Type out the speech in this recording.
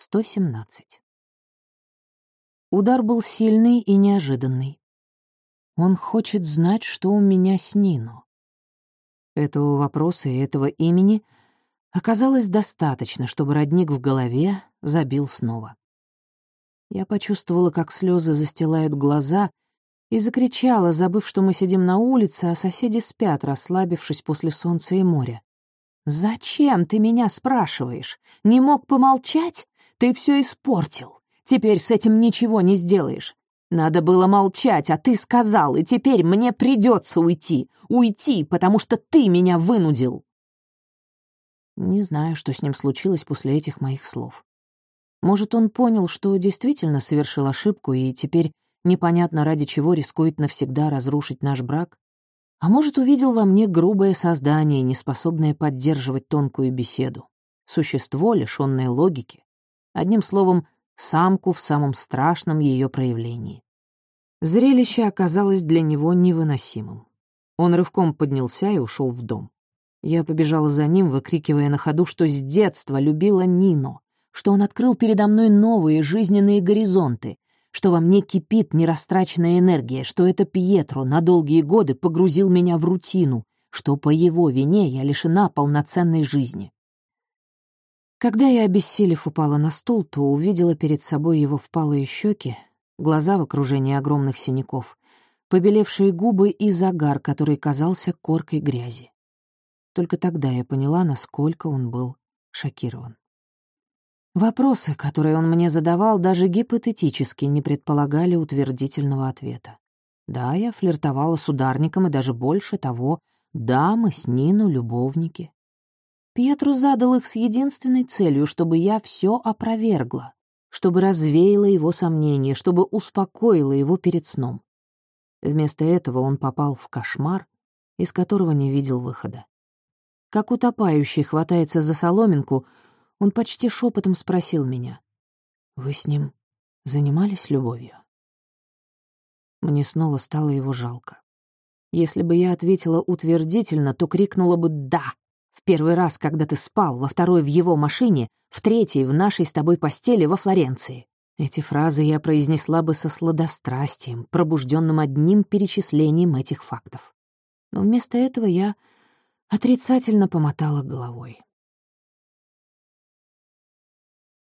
117. Удар был сильный и неожиданный. Он хочет знать, что у меня с Нино. Этого вопроса и этого имени оказалось достаточно, чтобы родник в голове забил снова. Я почувствовала, как слезы застилают глаза, и закричала, забыв, что мы сидим на улице, а соседи спят, расслабившись после солнца и моря. «Зачем ты меня спрашиваешь? Не мог помолчать? Ты все испортил. Теперь с этим ничего не сделаешь. Надо было молчать, а ты сказал, и теперь мне придется уйти. Уйти, потому что ты меня вынудил». Не знаю, что с ним случилось после этих моих слов. Может, он понял, что действительно совершил ошибку и теперь непонятно ради чего рискует навсегда разрушить наш брак? А может, увидел во мне грубое создание, неспособное поддерживать тонкую беседу. Существо, лишённое логики. Одним словом, самку в самом страшном ее проявлении. Зрелище оказалось для него невыносимым. Он рывком поднялся и ушел в дом. Я побежала за ним, выкрикивая на ходу, что с детства любила Нино, что он открыл передо мной новые жизненные горизонты, что во мне кипит нерастраченная энергия, что это Пьетро на долгие годы погрузил меня в рутину, что по его вине я лишена полноценной жизни. Когда я, обессилев, упала на стул, то увидела перед собой его впалые щеки, глаза в окружении огромных синяков, побелевшие губы и загар, который казался коркой грязи. Только тогда я поняла, насколько он был шокирован. Вопросы, которые он мне задавал, даже гипотетически не предполагали утвердительного ответа. Да, я флиртовала с ударником, и даже больше того, да, мы с Нину любовники. Пьетру задал их с единственной целью, чтобы я все опровергла, чтобы развеяла его сомнения, чтобы успокоила его перед сном. Вместо этого он попал в кошмар, из которого не видел выхода. Как утопающий хватается за соломинку — он почти шепотом спросил меня. «Вы с ним занимались любовью?» Мне снова стало его жалко. Если бы я ответила утвердительно, то крикнула бы «да». Первый раз, когда ты спал, во второй — в его машине, в третий — в нашей с тобой постели во Флоренции. Эти фразы я произнесла бы со сладострастием, пробужденным одним перечислением этих фактов. Но вместо этого я отрицательно помотала головой.